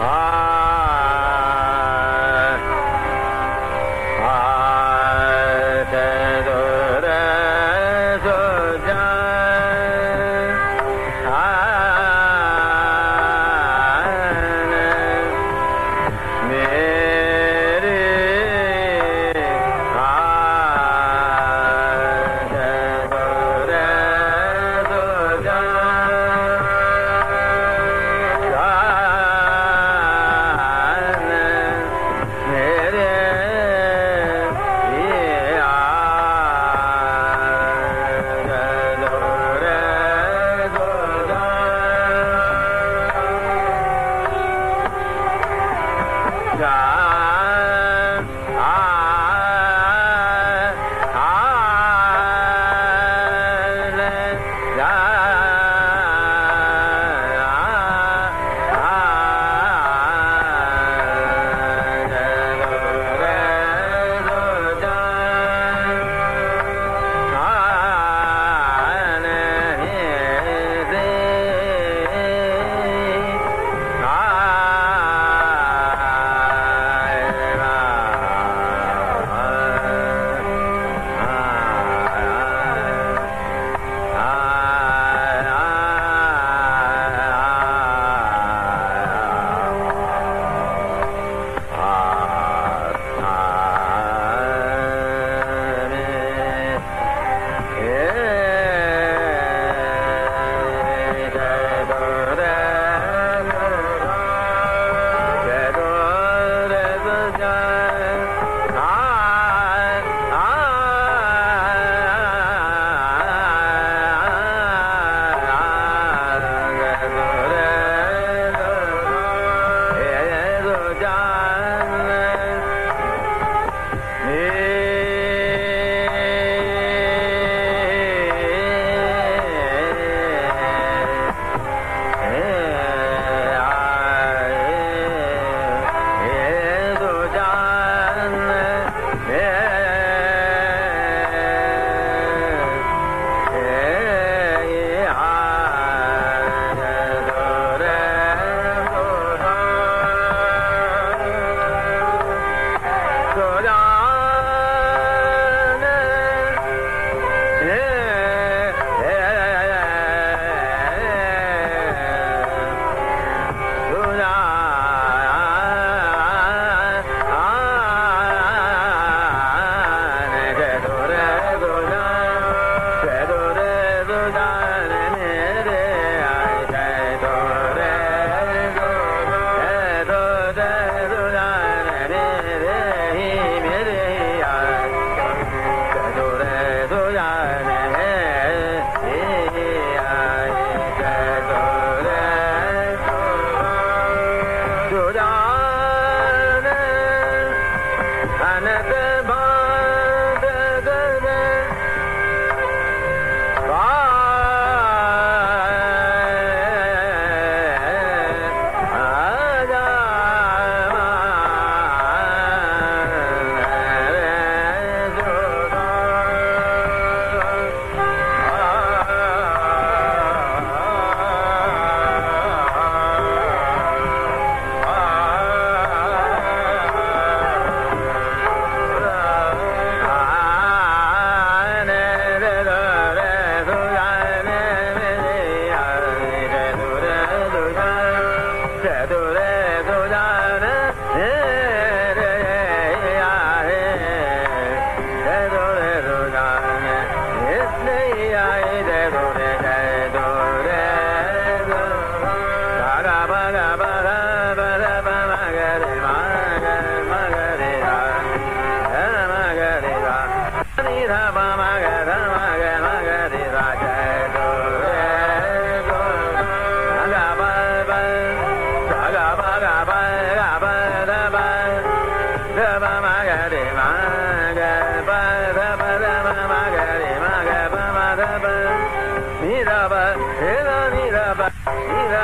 Ah.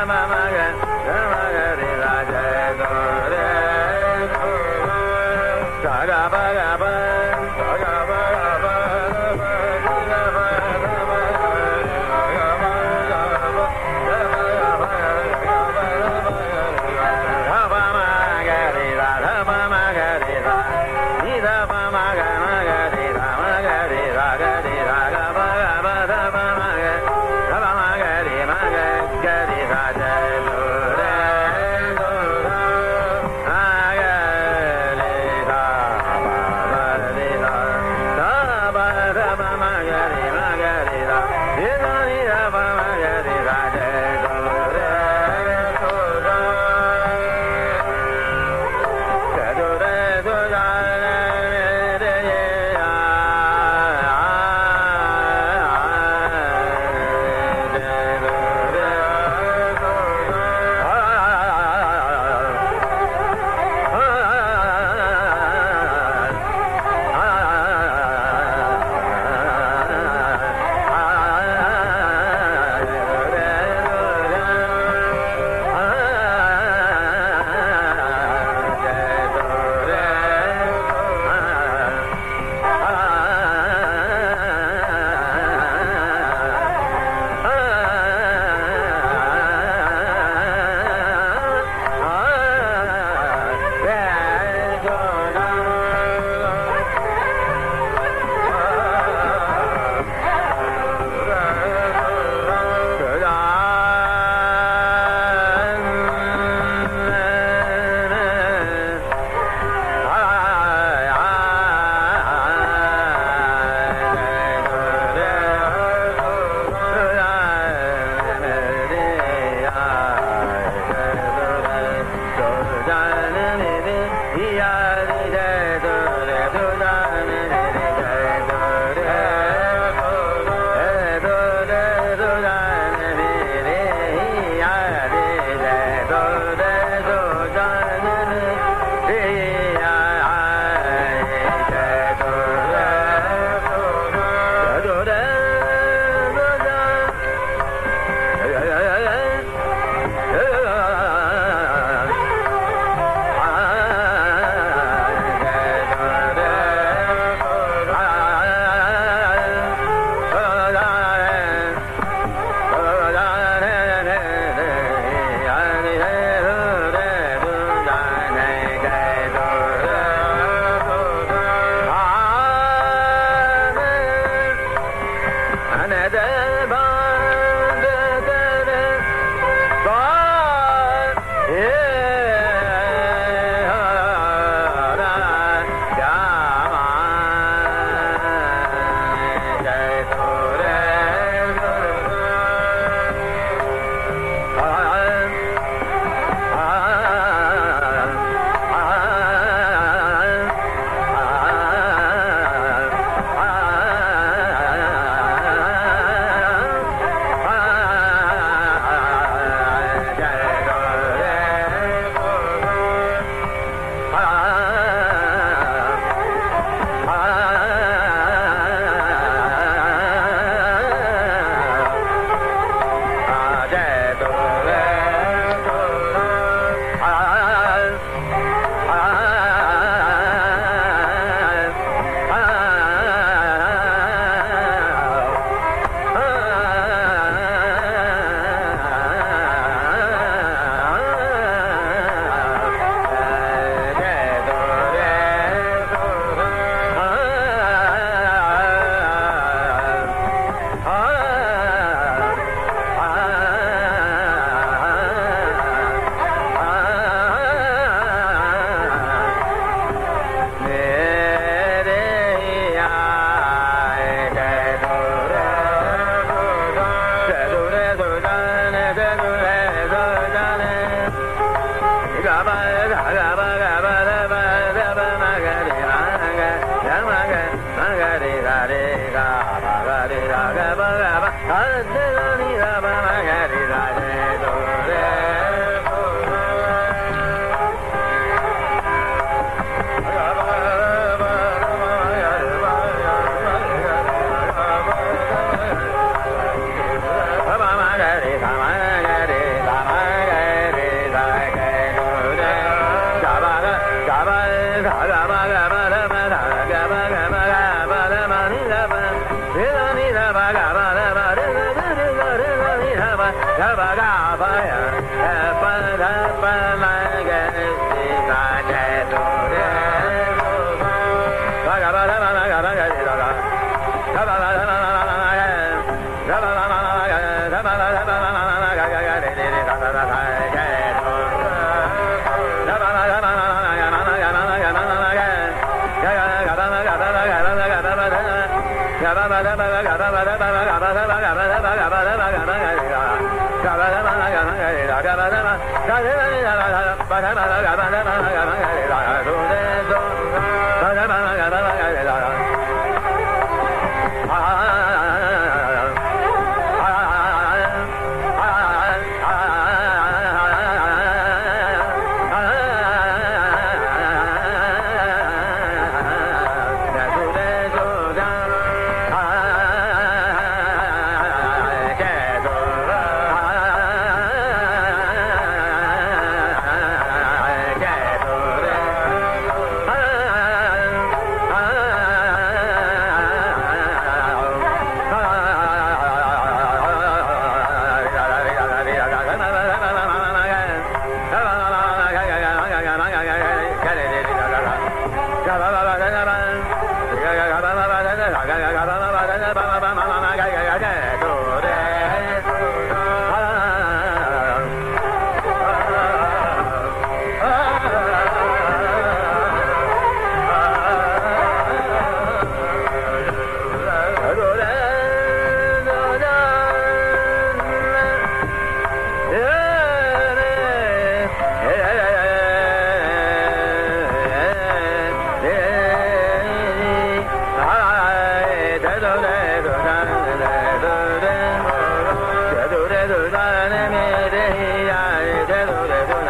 Come Bye. Ah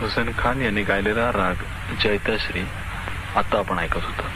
Hussain Khan यांनी गायलेला राग जैतश्री आता आपण ऐकत होतो.